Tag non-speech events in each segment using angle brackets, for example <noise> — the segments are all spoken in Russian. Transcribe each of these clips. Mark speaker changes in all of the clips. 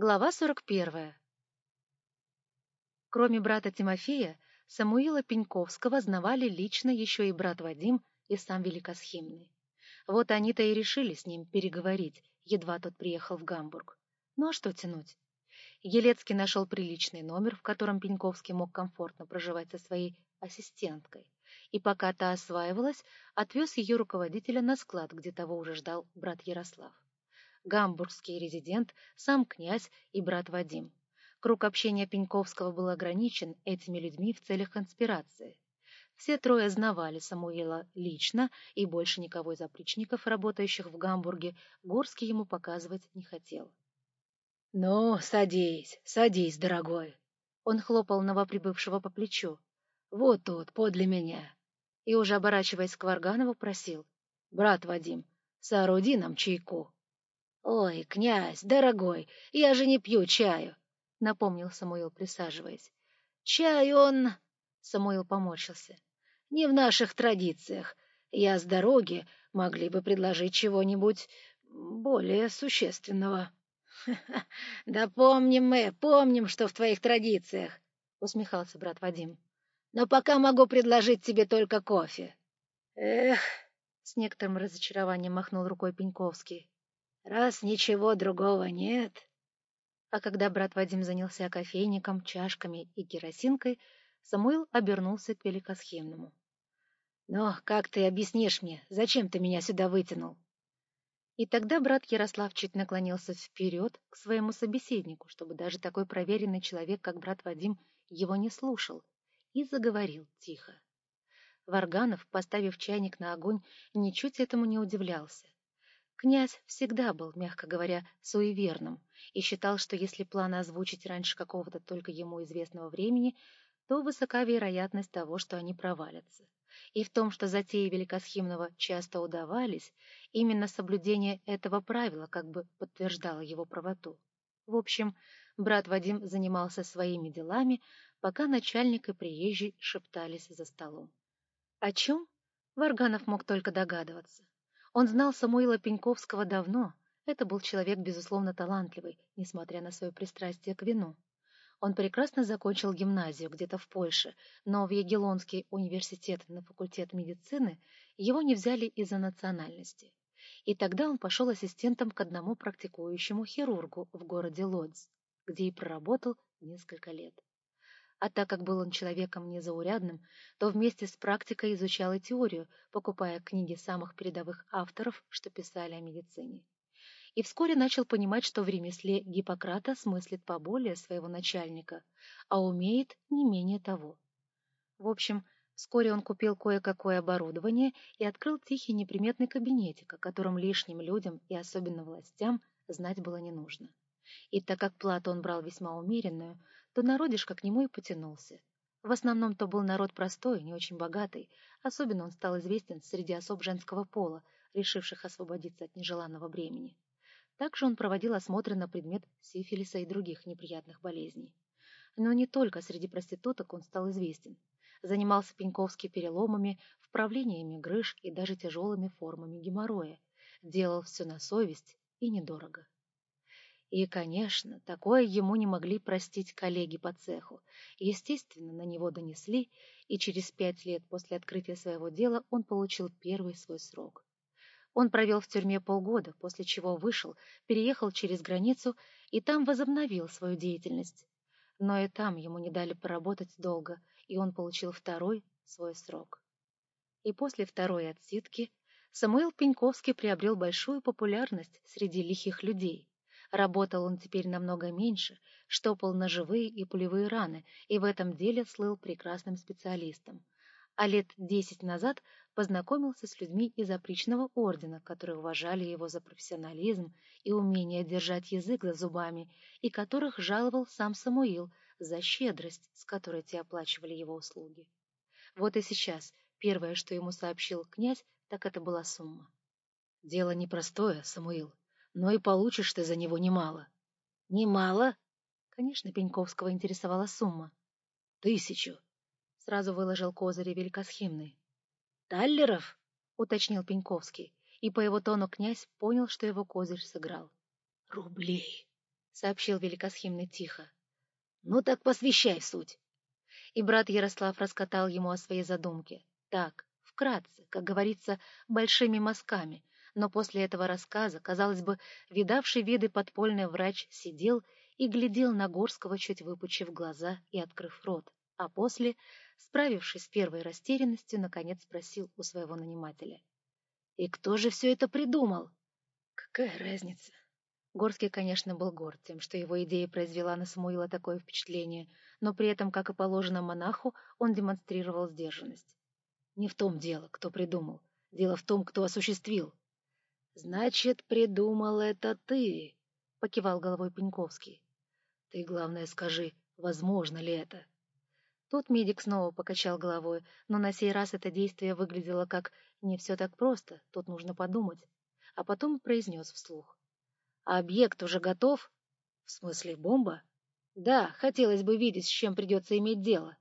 Speaker 1: Глава 41. Кроме брата Тимофея, Самуила Пеньковского знавали лично еще и брат Вадим и сам Великосхимный. Вот они-то и решили с ним переговорить, едва тот приехал в Гамбург. Ну а что тянуть? Елецкий нашел приличный номер, в котором Пеньковский мог комфортно проживать со своей ассистенткой. И пока та осваивалась, отвез ее руководителя на склад, где того уже ждал брат Ярослав гамбургский резидент, сам князь и брат Вадим. Круг общения Пеньковского был ограничен этими людьми в целях конспирации. Все трое знавали Самуила лично, и больше никого из опричников, работающих в Гамбурге, Горский ему показывать не хотел. — Ну, садись, садись, дорогой. Он хлопал новоприбывшего по плечу. — Вот тут, подле меня. И уже оборачиваясь к Варганову, просил. — Брат Вадим, сооруди нам чайку. «Ой, князь, дорогой, я же не пью чаю», — напомнил Самуил, присаживаясь. «Чай он...» — Самуил поморщился. «Не в наших традициях. Я с дороги могли бы предложить чего-нибудь более существенного». «Да помним мы, помним, что в твоих традициях», — усмехался брат Вадим. «Но пока могу предложить тебе только кофе». «Эх», — с некоторым разочарованием махнул рукой Пеньковский, раз ничего другого нет. А когда брат Вадим занялся кофейником, чашками и керосинкой, Самуил обернулся к великосхемному. — Но как ты объяснишь мне, зачем ты меня сюда вытянул? И тогда брат Ярослав чуть наклонился вперед к своему собеседнику, чтобы даже такой проверенный человек, как брат Вадим, его не слушал, и заговорил тихо. Варганов, поставив чайник на огонь, ничуть этому не удивлялся. Князь всегда был, мягко говоря, суеверным и считал, что если планы озвучить раньше какого-то только ему известного времени, то высока вероятность того, что они провалятся. И в том, что затеи Великосхимного часто удавались, именно соблюдение этого правила как бы подтверждало его правоту. В общем, брат Вадим занимался своими делами, пока начальник и приезжий шептались за столом. О чем? Варганов мог только догадываться. Он знал Самуила Пеньковского давно. Это был человек, безусловно, талантливый, несмотря на свое пристрастие к вину. Он прекрасно закончил гимназию где-то в Польше, но в Егелонский университет на факультет медицины его не взяли из-за национальности. И тогда он пошел ассистентом к одному практикующему хирургу в городе Лодз, где и проработал несколько лет. А так как был он человеком незаурядным, то вместе с практикой изучал и теорию, покупая книги самых передовых авторов, что писали о медицине. И вскоре начал понимать, что в ремесле Гиппократа смыслит поболее своего начальника, а умеет не менее того. В общем, вскоре он купил кое-какое оборудование и открыл тихий неприметный кабинетик, о котором лишним людям и особенно властям знать было не нужно. И так как плату он брал весьма умеренную, то народишко к нему и потянулся. В основном то был народ простой, не очень богатый, особенно он стал известен среди особ женского пола, решивших освободиться от нежеланного бремени. Также он проводил осмотры на предмет сифилиса и других неприятных болезней. Но не только среди проституток он стал известен. Занимался Пеньковский переломами, вправлениями грыж и даже тяжелыми формами геморроя. Делал все на совесть и недорого. И, конечно, такое ему не могли простить коллеги по цеху. Естественно, на него донесли, и через пять лет после открытия своего дела он получил первый свой срок. Он провел в тюрьме полгода, после чего вышел, переехал через границу и там возобновил свою деятельность. Но и там ему не дали поработать долго, и он получил второй свой срок. И после второй отсидки Самуил Пеньковский приобрел большую популярность среди лихих людей. Работал он теперь намного меньше, штопал ножевые и пулевые раны, и в этом деле слыл прекрасным специалистом. А лет десять назад познакомился с людьми из опричного ордена, которые уважали его за профессионализм и умение держать язык за зубами, и которых жаловал сам Самуил за щедрость, с которой те оплачивали его услуги. Вот и сейчас первое, что ему сообщил князь, так это была сумма. «Дело непростое, Самуил», но и получишь ты за него немало. — Немало? Конечно, Пеньковского интересовала сумма. — Тысячу. Сразу выложил козыри великосхимный. — Таллеров? — уточнил Пеньковский, и по его тону князь понял, что его козырь сыграл. — Рублей! — сообщил великосхимный тихо.
Speaker 2: «Ну так посвящай суть».
Speaker 1: И брат Ярослав раскатал ему о своей задумке. Так, вкратце, как говорится, большими мазками. Но после этого рассказа, казалось бы, видавший виды подпольный врач сидел и глядел на Горского, чуть выпучив глаза и открыв рот, а после, справившись с первой растерянностью, наконец спросил у своего нанимателя. «И кто же все это придумал?»
Speaker 2: «Какая разница?»
Speaker 1: Горский, конечно, был горд тем, что его идея произвела на Самуила такое впечатление, но при этом, как и положено монаху, он демонстрировал сдержанность. Не в том дело, кто придумал. Дело в том, кто осуществил.
Speaker 2: «Значит, придумал это ты», — покивал головой Пеньковский.
Speaker 1: Ты, главное, скажи, возможно ли это? Тут медик снова покачал головой, но на сей раз это действие выглядело как «не все так просто, тут нужно подумать», а потом произнес вслух. «А объект уже готов?» «В смысле, бомба?» «Да, хотелось бы видеть, с чем придется иметь дело».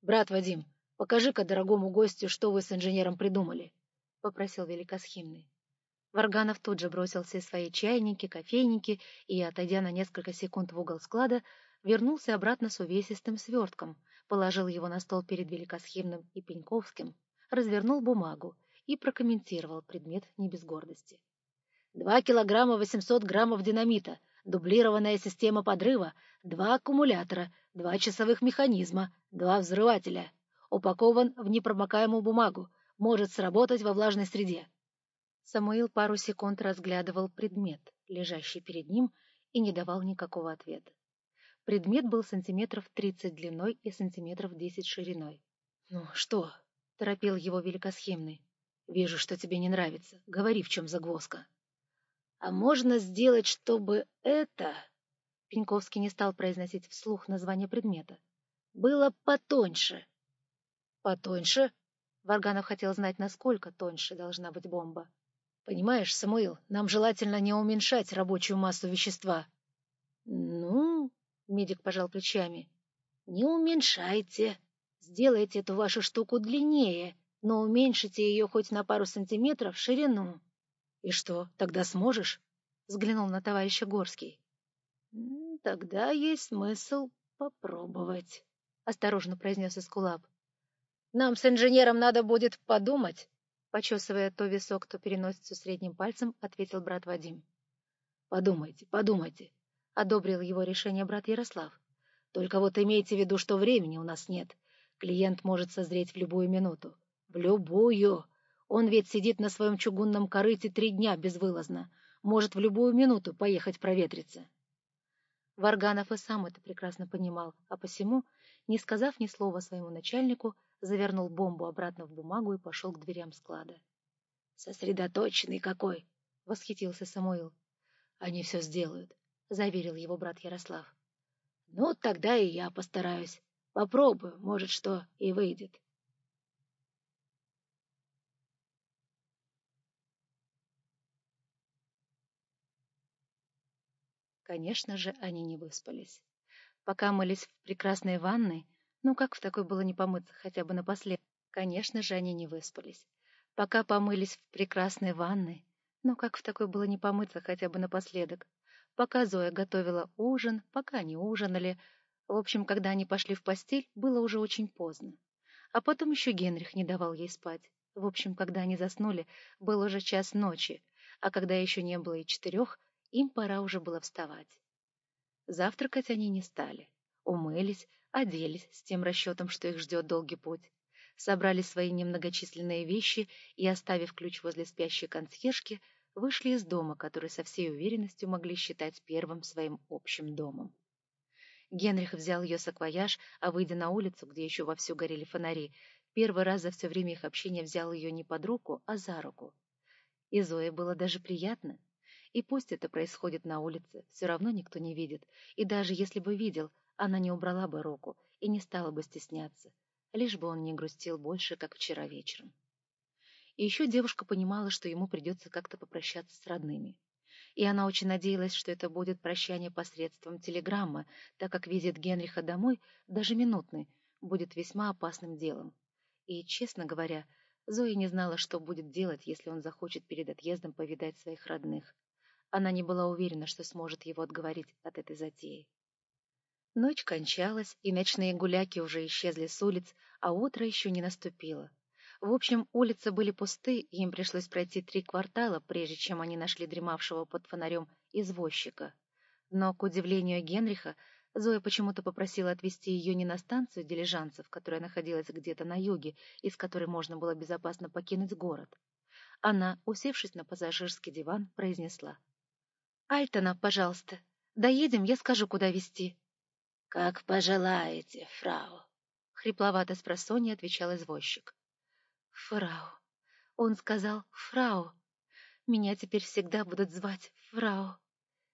Speaker 1: «Брат Вадим, покажи-ка дорогому гостю, что вы с инженером придумали», — попросил Великосхимный. Варганов тут же бросился из своей чайники, кофейники и, отойдя на несколько секунд в угол склада, вернулся обратно с увесистым свертком, положил его на стол перед Великосхимным и Пеньковским, развернул бумагу и прокомментировал предмет не без гордости. «Два килограмма восемьсот граммов динамита, дублированная система подрыва, два аккумулятора, два часовых механизма, два взрывателя. Упакован в непромокаемую бумагу, может сработать во влажной среде. Самуил пару секунд разглядывал предмет, лежащий перед ним, и не давал никакого ответа. Предмет был сантиметров тридцать длиной и сантиметров десять шириной. — Ну, что? — торопил его великосхемный. — Вижу, что тебе не нравится. Говори, в чем загвоздка. — А можно сделать, чтобы это... Пеньковский не стал произносить вслух название предмета. — Было потоньше. — Потоньше? Варганов хотел знать, насколько тоньше должна быть бомба. Понимаешь, Самуил, нам желательно не уменьшать рабочую массу вещества. Ну, медик пожал плечами. Не уменьшайте. Сделайте эту вашу штуку длиннее, но уменьшите ее хоть на пару сантиметров в ширину. И что, тогда сможешь? Взглянул на товарища Горский. Тогда есть смысл попробовать, осторожно произнес Искулап. Нам с инженером надо будет подумать, Почесывая то висок, то переносицу средним пальцем, ответил брат Вадим. «Подумайте, подумайте», — одобрил его решение брат Ярослав. «Только вот имейте в виду, что времени у нас нет. Клиент может созреть в любую минуту. В любую. Он ведь сидит на своем чугунном корыте три дня безвылазно. Может в любую минуту поехать проветриться». Варганов и сам это прекрасно понимал, а посему, не сказав ни слова своему начальнику, завернул бомбу обратно в бумагу и пошел к дверям склада. — Сосредоточенный какой! — восхитился Самуил. — Они все сделают, — заверил его брат Ярослав. — Ну, тогда и я постараюсь. Попробую, может, что и выйдет. Конечно же, они не выспались. Пока мылись в прекрасной ванной, ну как в такой было не помыться хотя бы напоследок? Конечно же, они не выспались. Пока помылись в прекрасной ванной, ну как в такой было не помыться хотя бы напоследок? Пока Зоя готовила ужин, пока они ужинали. В общем, когда они пошли в постель, было уже очень поздно. А потом еще Генрих не давал ей спать. В общем, когда они заснули, был уже час ночи, а когда еще не было и четырех, им пора уже было вставать. Завтракать они не стали. Умылись, оделись с тем расчетом, что их ждет долгий путь, собрали свои немногочисленные вещи и, оставив ключ возле спящей консьержки, вышли из дома, который со всей уверенностью могли считать первым своим общим домом. Генрих взял ее саквояж, а, выйдя на улицу, где еще вовсю горели фонари, первый раз за все время их общения взял ее не под руку, а за руку. И Зое было даже приятно. И пусть это происходит на улице, все равно никто не видит, и даже если бы видел — она не убрала бы руку и не стала бы стесняться, лишь бы он не грустил больше, как вчера вечером. И еще девушка понимала, что ему придется как-то попрощаться с родными. И она очень надеялась, что это будет прощание посредством телеграммы, так как визит Генриха домой, даже минутный, будет весьма опасным делом. И, честно говоря, Зоя не знала, что будет делать, если он захочет перед отъездом повидать своих родных. Она не была уверена, что сможет его отговорить от этой затеи. Ночь кончалась, и ночные гуляки уже исчезли с улиц, а утро еще не наступило. В общем, улицы были пусты, и им пришлось пройти три квартала, прежде чем они нашли дремавшего под фонарем извозчика. Но, к удивлению Генриха, Зоя почему-то попросила отвезти ее не на станцию дилижанцев, которая находилась где-то на юге, из которой можно было безопасно покинуть город. Она, усевшись на пассажирский диван, произнесла — Альтона, пожалуйста. Доедем, я скажу, куда везти.
Speaker 2: — Как пожелаете, фрау.
Speaker 1: Хрипловато с просонья отвечал извозчик. — Фрау. Он сказал «фрау». Меня теперь всегда будут звать «фрау».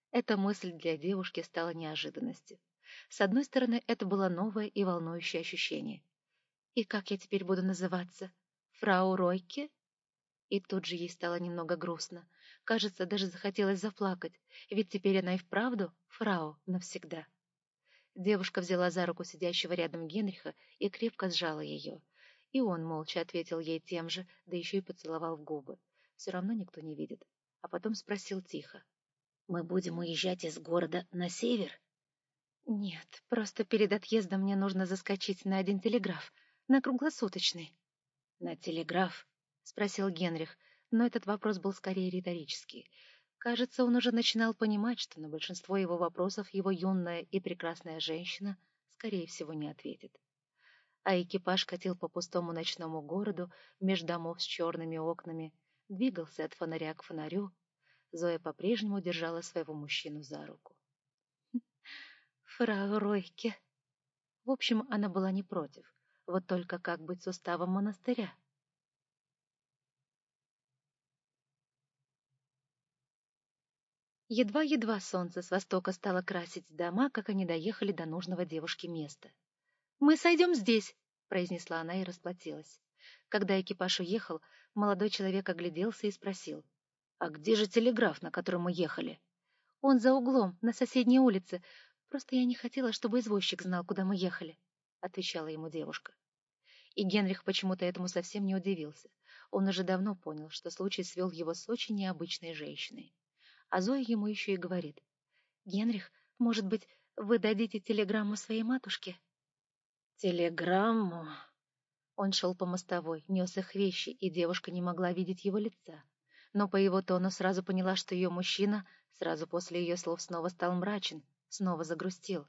Speaker 1: Эта мысль для девушки стала неожиданностью. С одной стороны, это было новое и волнующее ощущение. И как я теперь буду называться? Фрау Ройке? И тут же ей стало немного грустно. Кажется, даже захотелось заплакать, ведь теперь она и вправду фрау навсегда. Девушка взяла за руку сидящего рядом Генриха и крепко сжала ее. И он молча ответил ей тем же, да еще и поцеловал в губы. Все равно никто не видит. А потом спросил тихо.
Speaker 2: «Мы будем уезжать из города на север?»
Speaker 1: «Нет, просто перед отъездом мне нужно заскочить на один телеграф, на круглосуточный».
Speaker 2: «На телеграф?»
Speaker 1: — спросил Генрих, но этот вопрос был скорее риторический. Кажется, он уже начинал понимать, что на большинство его вопросов его юная и прекрасная женщина, скорее всего, не ответит. А экипаж катил по пустому ночному городу, меж домов с черными окнами, двигался от фонаря к фонарю. Зоя по-прежнему держала своего мужчину за руку. <laughs> «Фрау Ройке!» В общем, она была не против. Вот только как быть с уставом монастыря? Едва-едва солнце с востока стало красить дома, как они доехали до нужного девушки места. «Мы сойдем здесь», — произнесла она и расплатилась. Когда экипаж уехал, молодой человек огляделся и спросил. «А где же телеграф, на котором мы ехали?» «Он за углом, на соседней улице. Просто я не хотела, чтобы извозчик знал, куда мы ехали», — отвечала ему девушка. И Генрих почему-то этому совсем не удивился. Он уже давно понял, что случай свел его с очень необычной женщиной а Зоя ему еще и говорит. «Генрих, может быть, вы дадите телеграмму своей матушке?»
Speaker 2: «Телеграмму?»
Speaker 1: Он шел по мостовой, нес их вещи, и девушка не могла видеть его лица. Но по его тону сразу поняла, что ее мужчина сразу после ее слов снова стал мрачен, снова загрустил.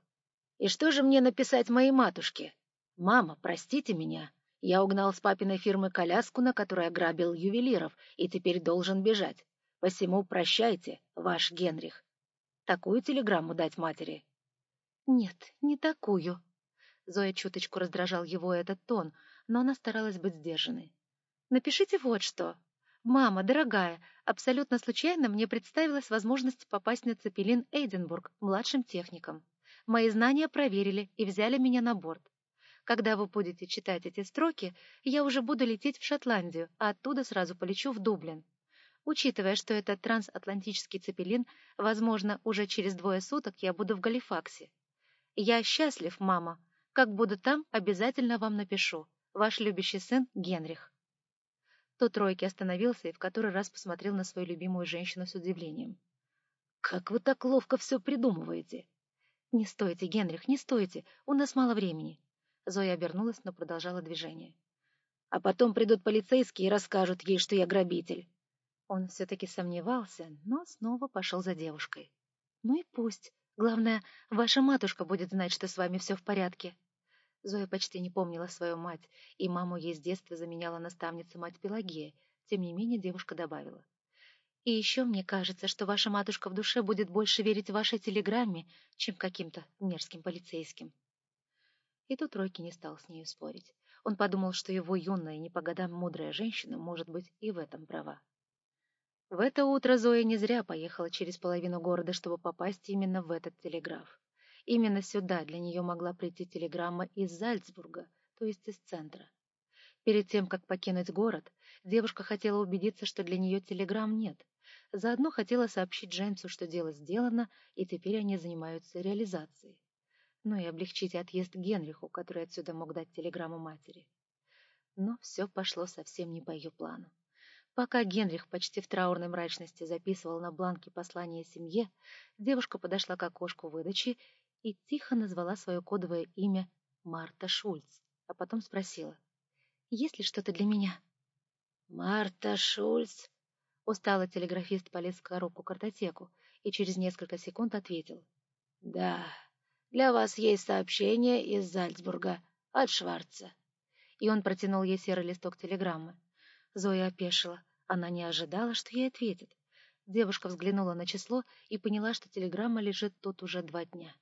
Speaker 2: «И что же мне написать моей матушке? Мама, простите меня. Я угнал с папиной фирмы коляску, на которой ограбил ювелиров, и теперь должен бежать. Посему прощайте, ваш Генрих. Такую телеграмму дать матери?
Speaker 1: Нет, не такую. Зоя чуточку раздражал его этот тон, но она старалась быть сдержанной. Напишите вот что. «Мама, дорогая, абсолютно случайно мне представилась возможность попасть на Цепелин Эдинбург младшим техником. Мои знания проверили и взяли меня на борт. Когда вы будете читать эти строки, я уже буду лететь в Шотландию, а оттуда сразу полечу в Дублин. Учитывая, что это трансатлантический цепелин, возможно, уже через двое суток я буду в Галифаксе. Я счастлив, мама. Как буду там, обязательно вам напишу. Ваш любящий сын Генрих. Тот тройки остановился и в который раз посмотрел на свою любимую женщину с удивлением.
Speaker 2: «Как вы так ловко все придумываете?»
Speaker 1: «Не стойте, Генрих, не стойте, у нас мало времени». Зоя обернулась, но продолжала движение.
Speaker 2: «А потом придут полицейские и расскажут ей, что я грабитель.
Speaker 1: Он все-таки сомневался, но снова пошел за девушкой. «Ну и пусть. Главное, ваша матушка будет знать, что с вами все в порядке». Зоя почти не помнила свою мать, и маму ей с детства заменяла наставница мать Пелагея. Тем не менее девушка добавила. «И еще мне кажется, что ваша матушка в душе будет больше верить вашей телеграмме, чем каким-то мерзким полицейским». И тут Ройки не стал с нею спорить. Он подумал, что его юная, не по годам мудрая женщина может быть и в этом права. В это утро Зоя не зря поехала через половину города, чтобы попасть именно в этот телеграф. Именно сюда для нее могла прийти телеграмма из Зальцбурга, то есть из центра. Перед тем, как покинуть город, девушка хотела убедиться, что для нее телеграмм нет. Заодно хотела сообщить Джеймсу, что дело сделано, и теперь они занимаются реализацией. Ну и облегчить отъезд Генриху, который отсюда мог дать телеграмму матери. Но все пошло совсем не по ее плану. Пока Генрих почти в траурной мрачности записывал на бланке послание семье, девушка подошла к окошку выдачи и тихо назвала свое кодовое имя Марта Шульц, а потом спросила, «Есть ли что-то для меня?»
Speaker 2: «Марта Шульц?»
Speaker 1: Усталый телеграфист полез в коробку-картотеку и через несколько секунд ответил.
Speaker 2: «Да, для вас есть сообщение из Зальцбурга от Шварца».
Speaker 1: И он протянул ей серый листок телеграммы. Зоя опешила. Она не ожидала, что ей ответит. Девушка взглянула на число и поняла, что телеграмма лежит тут уже два дня.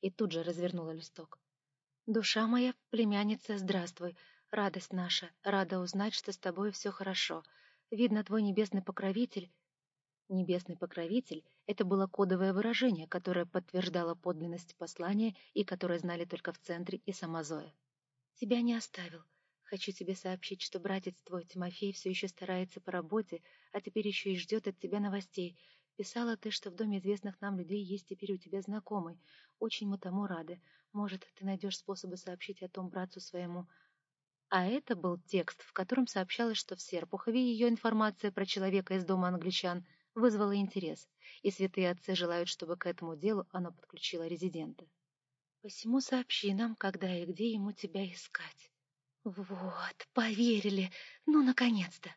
Speaker 1: И тут же развернула листок. «Душа моя, племянница, здравствуй. Радость наша, рада узнать, что с тобой все хорошо. Видно, твой небесный покровитель...» Небесный покровитель — это было кодовое выражение, которое подтверждало подлинность послания и которое знали только в центре и сама Зоя. «Тебя не оставил. Хочу тебе сообщить, что братец твой Тимофей все еще старается по работе, а теперь еще и ждет от тебя новостей. Писала ты, что в доме известных нам людей есть теперь у тебя знакомый. Очень мы тому рады. Может, ты найдешь способы сообщить о том братцу своему. А это был текст, в котором сообщалось, что в Серпухове ее информация про человека из дома англичан вызвала интерес, и святые отцы желают, чтобы к этому делу она подключила резидента. Посему сообщи нам, когда и где ему тебя искать. Вот, поверили. Ну, наконец-то.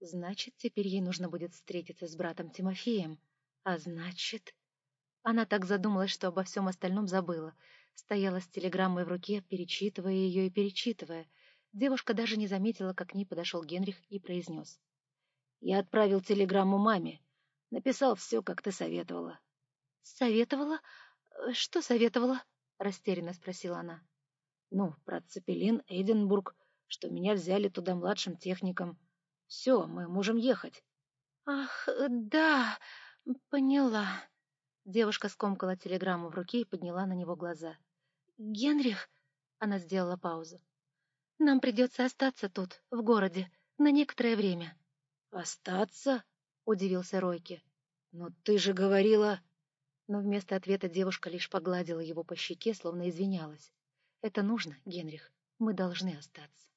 Speaker 1: Значит, теперь ей нужно будет встретиться с братом Тимофеем. А значит... Она так задумалась, что обо всем остальном забыла. Стояла с телеграммой в руке, перечитывая ее и перечитывая. Девушка даже не заметила, как к ней подошел Генрих и произнес. «Я отправил телеграмму маме. Написал все, как ты советовала». «Советовала? Что советовала?» — растерянно спросила она. Ну, про Цепелин, Эдинбург, что меня взяли туда младшим техником. Все, мы можем ехать. Ах, да, поняла. Девушка скомкала телеграмму в руке и подняла на него глаза. Генрих, она сделала паузу. Нам придется остаться тут, в городе, на некоторое время. Остаться? Удивился Ройки. Но ты же говорила... Но вместо ответа девушка лишь погладила его по щеке, словно извинялась. Это нужно, Генрих. Мы должны остаться.